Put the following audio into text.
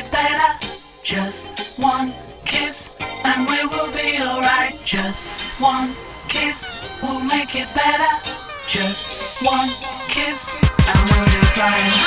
it better. Just one kiss and we will be alright. Just one kiss will make it better. Just one kiss and we'll be fine.